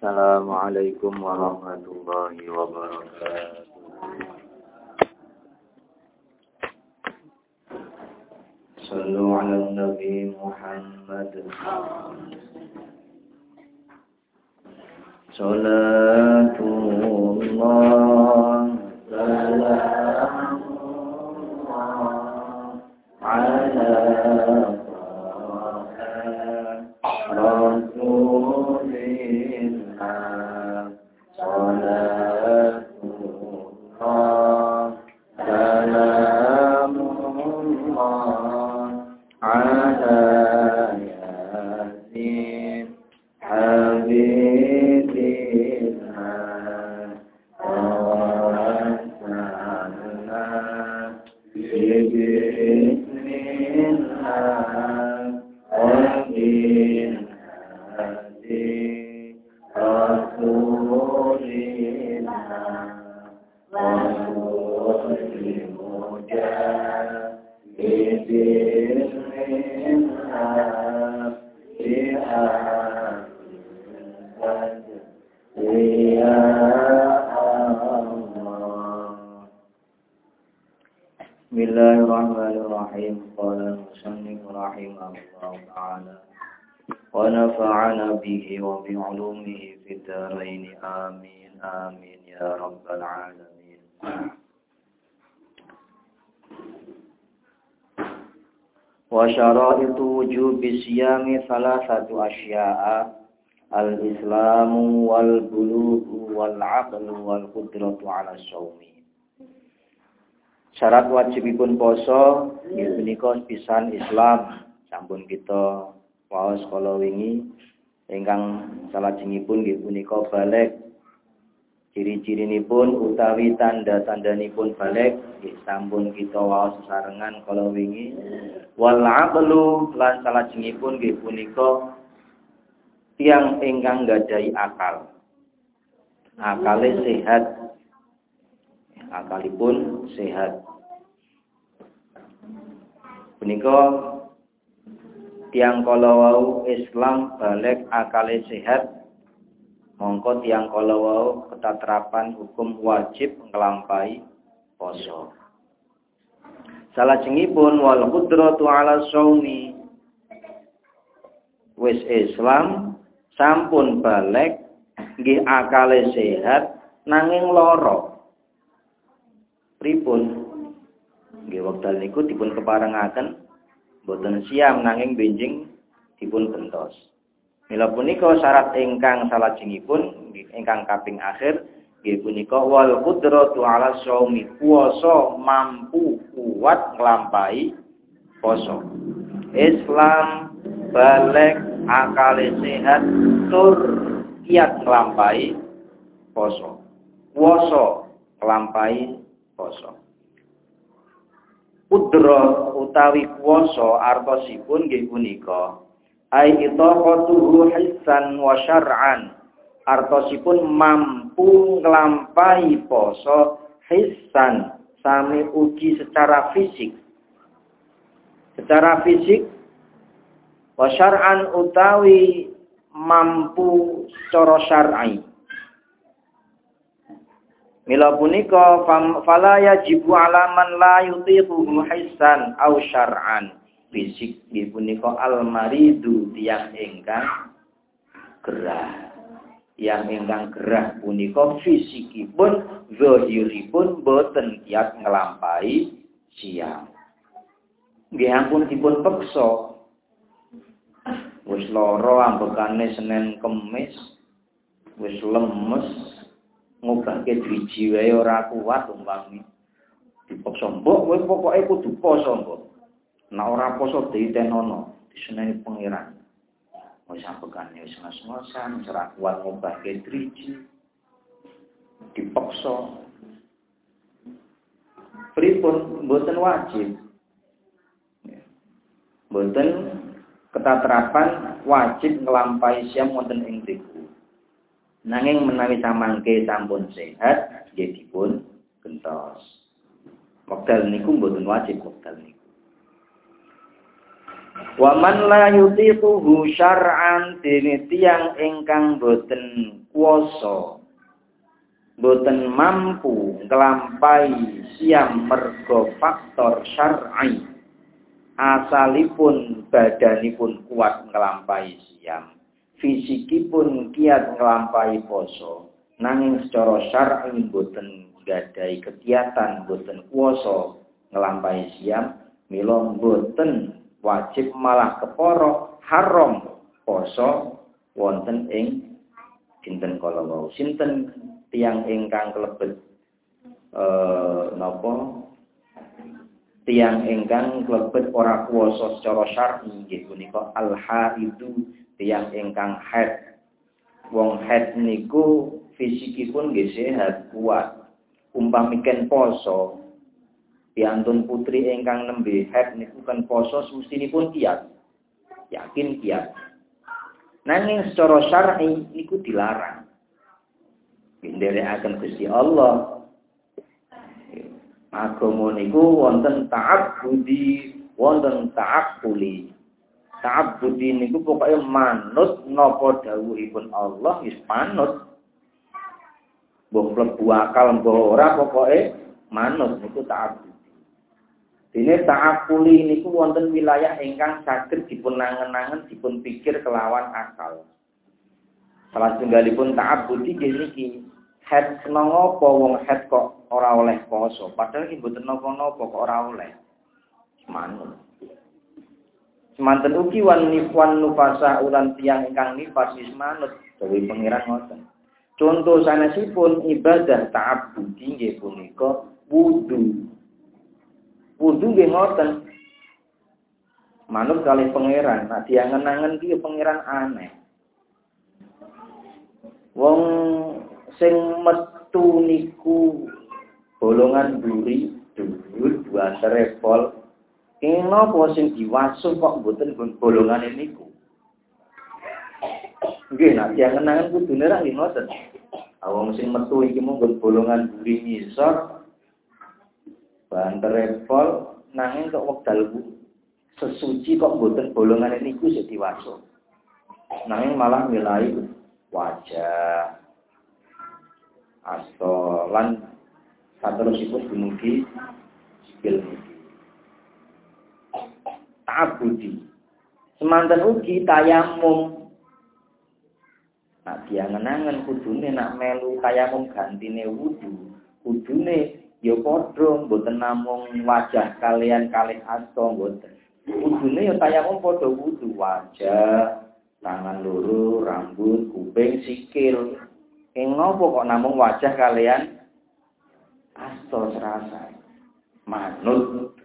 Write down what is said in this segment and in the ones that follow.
السلام عليكم ورحمة الله وبركاته صلوا على النبي محمد صلاة الله Allah. بسم الله الرحمن الرحيم قال المصنف رحمه الله تعالى ونفعنا به وبعلومه في الدارين آمين آمين يا رب العالمين وشرائط وجوب الصيام ثلاثة أشياء الإسلام والبلوغ والعقل والقدرة على الصوم Syarat wajibipun poso menika pisan Islam sampun kita waos kala wingi ingkang salajengipun nggih punika balik Ciri-cirinipun utawi tanda-tandanipun balik nggih sampun kita waos sesarengan kala wingi. Wal aqlu lan salajengipun nggih punika tiang ingkang gadai akal. Akale sehat. Akalipun sehat. Punika tiang kala wau Islam balik akale sehat mongko tiang kala wau ketatrapan hukum wajib ngelampai poso. Salah pun wal qudratu ala shaumi wis Islam sampun balik nggih akale sehat nanging loro. Pripun? Nggih wekdal niku dipun keparengaken boten siam nanging benjing dipun bentos. Mila punika syarat ingkang salajengipun ingkang kaping akhir nggih punika wal qudratu ala shaumi puasa mampu kuat nglampahi poso. Islam balik akal sehat tur kiat nglampahi poso. Puasa nglampahi poso. Pudra utawi puasa artosipun nggih punika. Ai itaqatuhu hissan wa syar'an. Artosipun mampu nglampahi poso hissan sami ugi secara fisik. Secara fisik wa utawi mampu secara syar'i Mila punika fala yajibu alaman la yutiquhu hissan au syar'an. Fisik di punika almaridu tiang ingkang gerah. Yang ingkang gerah punika fisikipun zahiripun boten kiat ngelampai siang. Nggih ampun dipun peksa. Wis lara ambekane Senin Kemis wis lemes ngobahke driji wae ora kuat umpami dipaksa mbok kowe pokoke kudu poso mbok Nah ora poso diitenono, diseneni pangeran. Wis sampekane wis ngos-ngosan, ora kuat ngobahke driji. Dipaksa. Pripun mboten wajib. Mboten ketatrapan wajib nglampahi siam wonten ing mriku. Nanging menawi samangke sampun sehat, nggih dipun gentos. Wekdal niku mboten wajib wekdal niku. Wa man la yutiquhu syar'an dene tiyang ingkang boten kuwasa boten mampu nglampahi siam mergo faktor syar'i asalipun badanipun kuat nglampahi siam fisikipun kiat nglampahi poso nanging secara syar'i boten gadai kegiatan boten kuwasa nglampahi siam mila boten wajib malah keporo haram poso wonten ing dinten kala wau. Sinten? Tiang ingkang kelebet eh napa? Tiang ingkang kelebet ora kuwasa secara syar'i nggih punika al itu tiang ingkang haid. Wong haid niku fisikipun nggih sehat kuat. Umpamiken poso piantun putri ingkang nembe haid niku kan poso sustinipun kiat. Yakin kiat. Nanging secara syar'i niku dilarang. Akan Gusti Allah. Agama niku wonten ta'abbudi wonten ta'aqquli ta'abbudi niku pokoke manut napa dawuhipun Allah wis manut mbok mlebu akal mbok ora pokoke manut niku ta'abbudi Dene ta'akuli niku wonten wilayah ingkang saged dipun nangen-nangen dipun pikir kelawan akal. Salah tunggalipun ta'abbudi nggih niki. Head seneng apa wong head kok ora oleh poso, padahal iki mboten napa-napa kok ora oleh. Manut. Semanten ugi wan nifwan nufasa ulan tiang ingkang nifas wis manut dewe pangeran ngoten. Contoh sanesipun ibadah ta'abbudi nggih punika wudu. Wudu nggih ngoten. Manut kali pangeran, nah diangen-angen ki pangeran aneh. Wong sing metu niku bolongan duri, dhuwur dua serepol. Kenapa sing diwasuh kok mboten bolongan niku? Nggih, nak diangen-angen kudune ra nggih ngoten. Wong sing metu iki mung bolongan duri ngisor, bahan terepol nanging kok wekdal sesuci kok mboten bolongan niku sik diwaso. Nanging malah milai wajah asto lan saterusipun dumugi sikil niki. Ta'abudi. Semanten ugi tayamum. Nak diangen-angen kudune nak melu tayamum gantine wudu, kudune ya padha mboten namung wajah kalian kalih asta mboten. Wudune ya tayamum padha wudu wajah, tangan loro, rambut, kuping, sikil. Ing ngopo kok namung wajah kalian asta serasa. Manut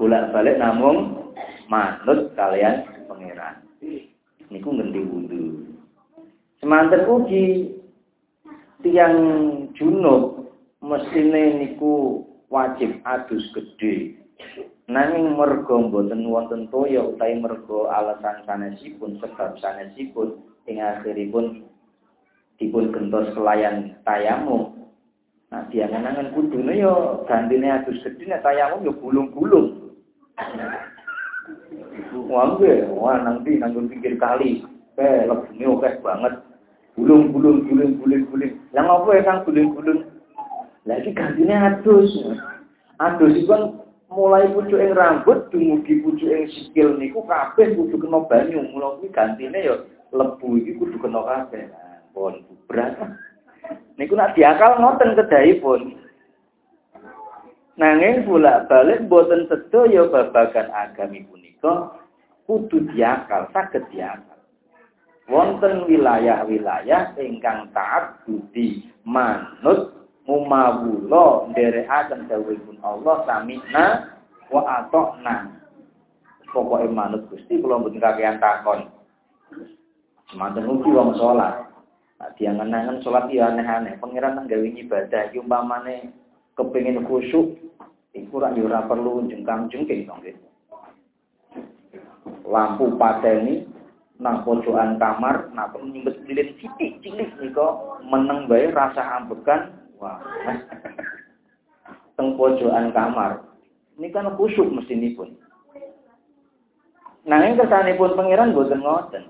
bolak-balik namung manut kalian pangeran. Niku ngendi wudu. Semanten ugi tiang junub mestine niku wajib adus gede. Nanging mergo mboten wonten toya utawi mergo alasan sanesipun sebab sanesipun ing akhiripun dipun gentos kelayan tayamum. Nah, diangan-angan kudune yo gantine adus gede nek tayamum yo gulung-gulung. Wah, wah nanti nanggung pikir kali. Eh, lebihnya oke banget. Gulung, gulung, gulung, gulung, gulung. Yang apa ya kang gulung-gulung? Lagi gantinya adus. Adus itu kan mulai pucuk yang rambut dumugi pucuk yang sikil niku kabeh kudu kena banyu. Mula kuwi gantine ya lebu iki kudu kena kabeh. Nah, pun berat. Niku nak diakal ngoten kedahipun. Nanging bolak balik boten sedaya babagan agami punika kudu diakal, saged diakal. Wonten wilayah-wilayah ingkang taat budi manut mumawula nderekaken dawuhipun Allah samina wa atokna. Pokoke manut Gusti kula mboten kakean takon. Semanten ugi wong salat. Nah, diangen-angen salat ya aneh-aneh. Pangeran nang gawe ibadah iki umpamane kepengin khusyuk iku ora ya ora perlu jengkang-jengking to nggih. Lampu pateni nang pojokan kamar, nak nyimbet lilin sithik cilik nika meneng bae rasa ambekan Wah. Teng pojokan kamar. Ini kan khusyuk pun. Nanging kesanipun pangeran boten ngoten.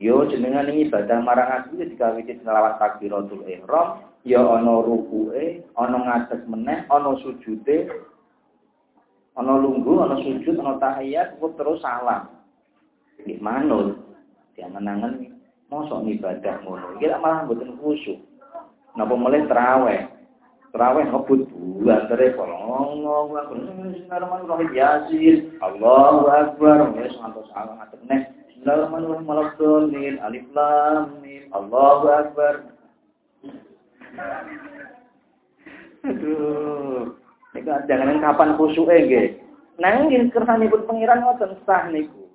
Yo jenengan ini ibadah marang aku dikawiti selawat takbiratul ihram, ya ana rukuke, ana ngates meneh, ana sujude, ana lungguh, ana sujud, ana tahiyat, terus salam. Nggih manut. Diangen-angen mosok ibadah ngono. Iki malah mboten khusyuk. Napa mulai terawih. Terawih ngebut bulan kolong Bismillahirrahmanirrahim Yasin Allahu Akbar wis ngantos salam ngaten neh Bismillahirrahmanirrahim. Alif Lam Mim. Allahu Akbar. Aduh. Niku jangan kapan khusyuke nggih. Nanging kersanipun pangeran ngoten sah niku.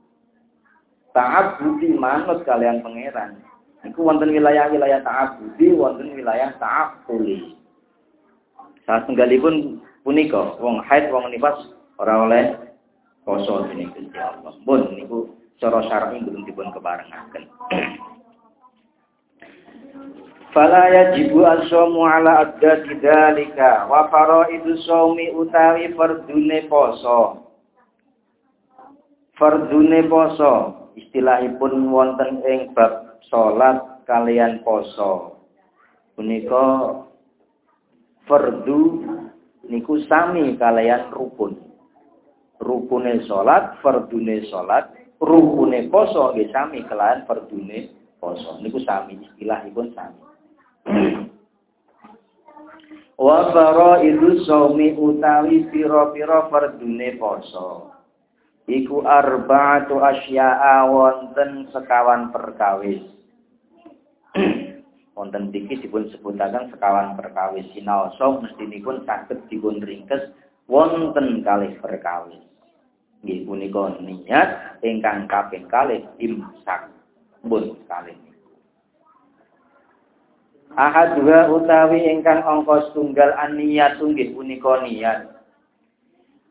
Taat budi manut kalian pangeran. Niku wonten wilayah-wilayah taat budi, wonten wilayah taat tuli. Saat tenggalipun punika wong haid wong nifas ora oleh dening Gusti Allah. Pun niku cara syar'i belum dipun kebarengaken. Fala yajibu as-shawmu ala addati dzalika wa faraidu shaumi utawi fardune poso. Fardune poso istilahipun wonten ing bab salat kalian poso. Punika fardu niku sami kalian rukun. Rukune salat, fardune salat, rukune poso nggih sami kelahan fardune poso. Niku sami istilahipun sami. Wa faraidu shaumi utawi pira-pira fardune poso. Iku arba'atu asya'a wonten sekawan perkawis. wonten dikit dipun sebutaken sekawan perkawis sinaosa mestinipun saged dipun ringkes wonten kalih perkawis. Nggih punika niat ingkang kaping kalih imsak. Mbun kalih. Ahad dua utawi ingkang angka tunggal aniyat tunggih punika niat.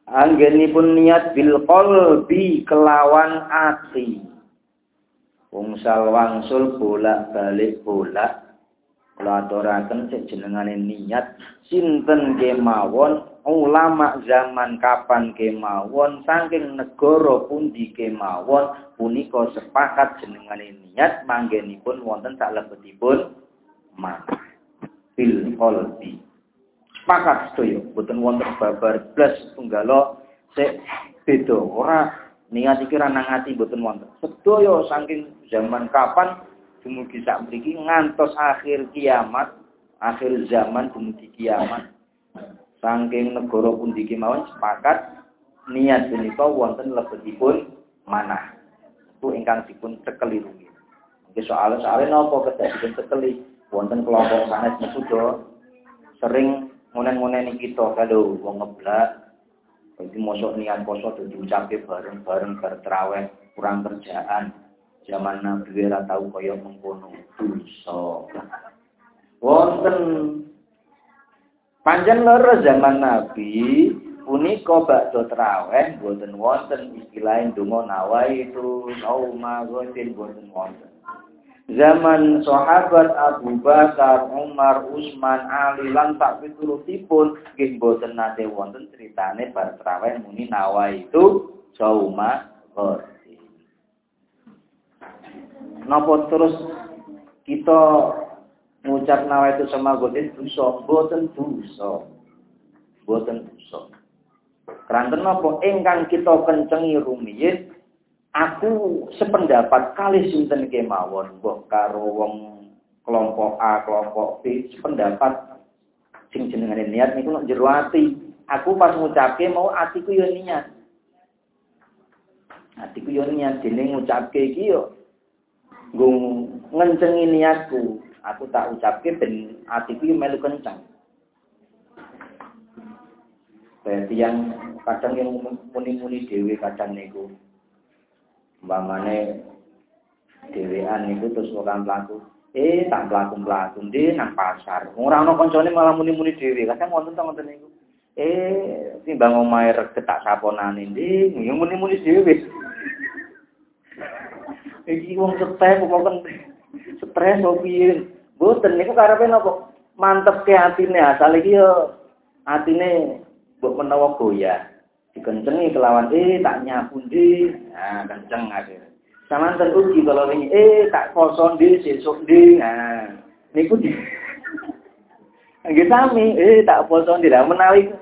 Anggenipun niat bil qalbi kelawan ati. Wungsal wangsul bolak-balik bolak Kula aturaken sik jenengane niat sinten kemawon ulama zaman kapan kemawon saking negara pundi kemawon punika sepakat jenengane niat manggenipun wonten salebetipun man bil qalbi sepakat sedaya boten wonten babar blas tunggalo sik beda ora niat iki ra nang ati boten wonten sedaya saking zaman kapan dumugi sak mriki ngantos akhir kiamat, akhir zaman dumugi kiamat. Saking negara pundi kemawon sepakat niat punika wonten lebetipun manah. Itu ingkang dipun cekeli rugi. Mungkin soal soalnya nopo kedah dipun cekeli wonten kelompok sanes mesudo sering ngonen-ngoneni kita kalau wong ngeblak jadi mosok niat poso diucapke bareng-bareng berterawih kurang kerjaan Zaman Nabi ora tau kaya mengkono dosa. Wonten panjang loro zaman Nabi punika bakdo traweh boten wonten istilah donga nawaitu sauma ghatin boten wonten. Zaman sahabat Abu Bakar, Umar, Utsman, Ali lan tak piturutipun nggih boten nate wonten critane bar traweh muni nawaitu sauma ghatin. Napa terus kita ngucap nawa itu sama godin dosa, boten dosa. Boten dosa. Keranten napa ingkang kita kencengi rumiyin aku sependapat kali sinten kemawon mbok karo wong kelompok A, kelompok B sependapat sing jenengane niat niku nek jero ati. Aku pas ngucapke mau atiku yo niat. Atiku yo niat dene ngucapke iki yo gung ngencengi niatku aku tak ucapke ben atiku melu kencang Berarti yang kadang yang muni-muni dewi kadang niku umpamane dewean niku terus orang pelaku eh tak pelaku pelaku di nang pasar? Orang no koncone malah muni-muni dewi kadang wonten to ngoten niku? Eh timbang omahe regetak saponane. Ndi? Muni-muni dewi iki wong stres pokoken stres? Kok piye? Mboten niku karepe napa mantep ke atine. Asal iki yo atine mbok menawa goyah Dikencengi kelawan eh tak nyapu ndi. Nah, kenceng akhirnya. Samanten ugi kalau ini eh tak poso ndi sesuk ndi. Nah, niku di Nggih sami, eh tak poso ndi lah menawi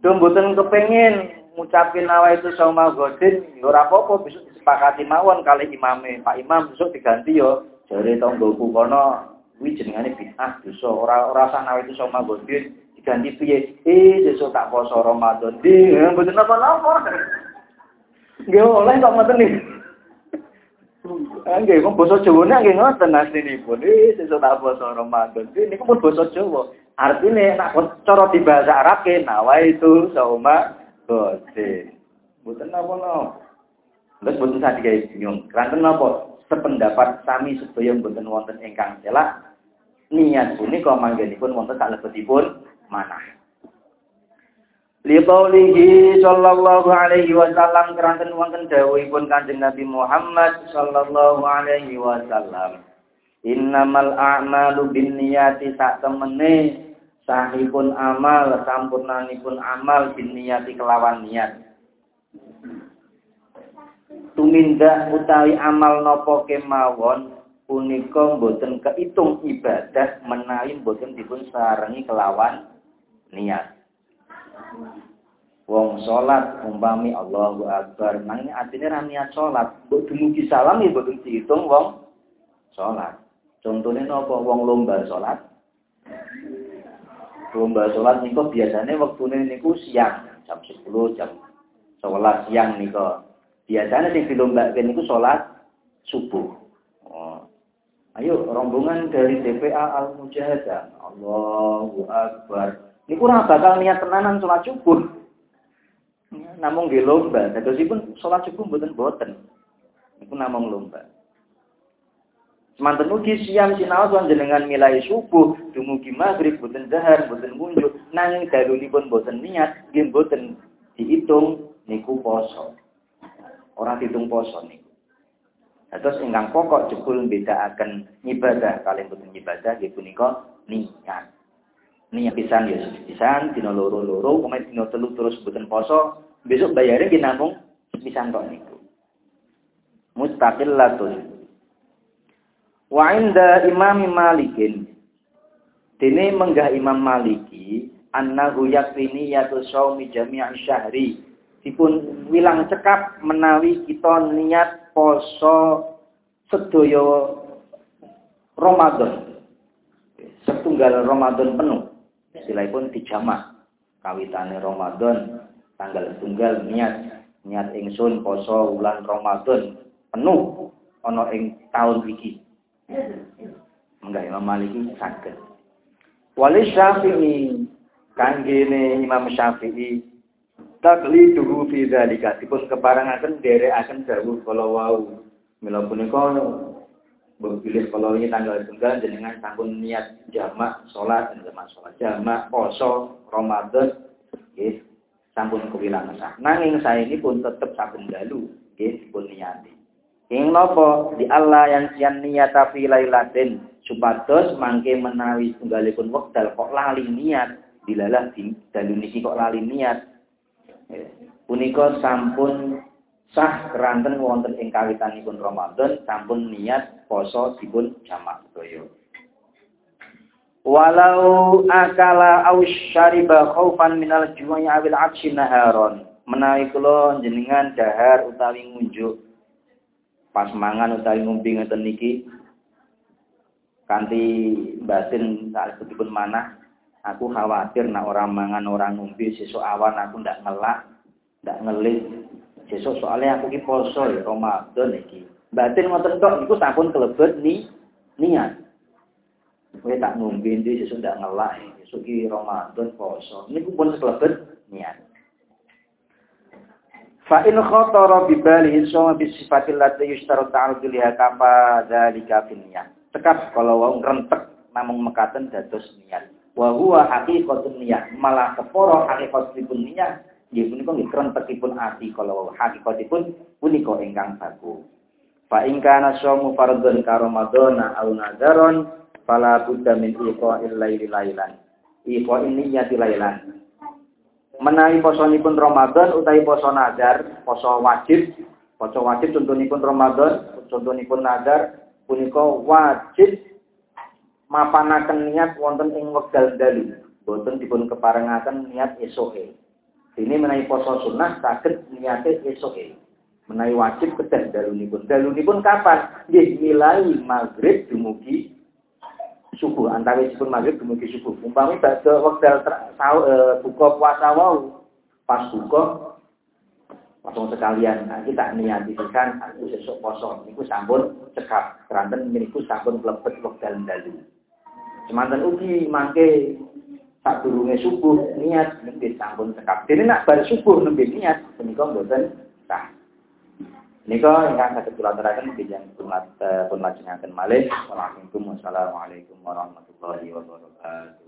do mboten kepengin ngucapin nawa itu sama godin, ya ora apa-apa besok disepakati mawon kali imame. Pak Imam besok diganti yo. Jare tonggoku kono kuwi jenengane bid'ah dosa. Ora ora nawa itu sama godin ganti piye? Eh, sesuk tak poso Ramadan. Di, mboten napa-napa. Nggih oleh kok ngoten iki. Nggih, kok basa Jawane nggih ngoten aslinipun. Eh, sesuk tak poso Ramadan. Di niku pun basa Jawa. Artinya nak cara di bahasa Arab nawa itu sauma gode. Mboten napa-napa. Terus mboten sadi gawe bingung. Kanten napa? Sependapat sami sedaya mboten wonten ingkang celak. Niat punika manggenipun wonten salebetipun mana. Liqaulihi sallallahu alaihi wasallam keranten wonten dawuhipun Kanjeng Nabi Muhammad sallallahu alaihi wasallam. Innamal a'malu binniyati sak temene sahipun amal sampurnanipun amal binniyati kelawan niat. Tumindak utawi amal napa kemawon punika boten keitung ibadah menawi boten dipun sarengi kelawan niat. Wong salat umpami Allahu Akbar, nanging atine ra niat salat, mbok dumugi salam ya mboten diitung wong salat. Contohnya nopo wong lomba salat. Lomba salat niku biasanya waktune niku siang, jam 10, jam 11 siang niku. Biasanya sing dilombakan niku salat subuh. Oh. Ayo rombongan dari DPA Al Mujahadah. Allahu Akbar. Ini kurang bakal niat tenanan sholat subuh. Namung di lomba. pun subuh mboten boten. Iku namung lomba. Semanten ugi siang sinau tuan jenengan milai subuh, dumugi maghrib boten dahar, boten munjuk, nanging dalunipun boten niat, nggih boten dihitung niku poso. Orang dihitung poso niku. Terus ingkang pokok jebul akan ibadah kalian boten ibadah nggih punika niat niat pisan ya pisan dina loro-loro pemain dina telu terus boten poso. Besok bayarnya ki namung pisan kok niku. Mustaqillatun wa inda imam malikin. Dene menggah imam maliki annahu yakfini yatu shaumi jami'a syahri. Dipun wilang cekap menawi kita niat poso sedaya Ramadan. Setunggal Ramadan penuh istilahipun dijamak kawitane Ramadan tanggal tunggal niat niat ingsun poso wulan Ramadan penuh ana ing taun iki. Enggak Imam Maliki saged. Wali Syafi'i kanggene Imam Syafi'i takliduhu fi dzalika. Dipun keparengaken derekaken dawuh kala wau. Mila punika Pilih kalau ini tanggal tunggal jenengan sampun niat jamak sholat jamak sholat jamak poso Ramadan yes, sampun kewilang sah. Nanging saya ini pun tetap sampun dalu yes, pun niati. Ing nopo di Allah yang sian niat tapi lailatin supados mangke menawi tunggalipun wekdal kok lali niat dilalah di dalu niki kok lali niat. Punika sampun sah keranten wonten ing kawitanipun Ramadan sampun niat poso dipun jamak sedaya. Walau akala aw syariba khaufan minal ju'i awil atsi naharon. Menawi kula jenengan dahar utawi ngunjuk pas mangan utawi ngombe ngeten niki kanthi batin salebetipun manah aku khawatir nak orang mangan orang ngombe sesuk awan aku ndak ngelak ndak ngelis Besok soalnya aku ki poso ya Ramadan iki. Batin ngoten tok niku sampun kelebet ni niat. Kowe tak ngombe ndi sesuk ndak ngelak, sesuk ki Ramadan poso. Niku pun kelebet niat. Fa in khatara bi balihi sama bi sifatil lati yushtaru ta'arud liha kafa dzalika niat. Tekap kalau wong rentek namung mekaten dados niat. Wa huwa haqiqatun niat. Malah keporo hakikatipun niat nggih punika nggih krentekipun ati kalau hakikatipun punika ingkang baku. Fa in kana syaumu fardhun ka ramadhana aw nadharon fala budda min iqa'il laili lailan. Iqa'in niyyati lailan. menawi posonipun Ramadan utawi poso nazar, poso wajib, poso wajib contohipun Ramadan, contohipun nazar punika wajib mapanaken niat wonten ing wekdal dalu. Boten dipun keparengaken niat esoke. Ini menawi poso sunnah saged niate esoke. Menawi wajib kedah dalunipun. Dalunipun kapan? Nggih milai maghrib dumugi subuh antawisipun maghrib dumugi subuh. Umpami badhe wekdal e, buka puasa wau pas buka langsung sekalian nah, kita niati tekan aku sesuk poso niku sampun cekap keranten niku sampun mlebet wekdal dalu. Semanten ugi mangke tak durunge subuh niat nembe sampun cekap. Dene nak bar subuh nembe niat menika mboten sah. Nika ingkang saged kula aturaken yang pun lajengaken malih. Wassalamualaikum warahmatullahi wabarakatuh.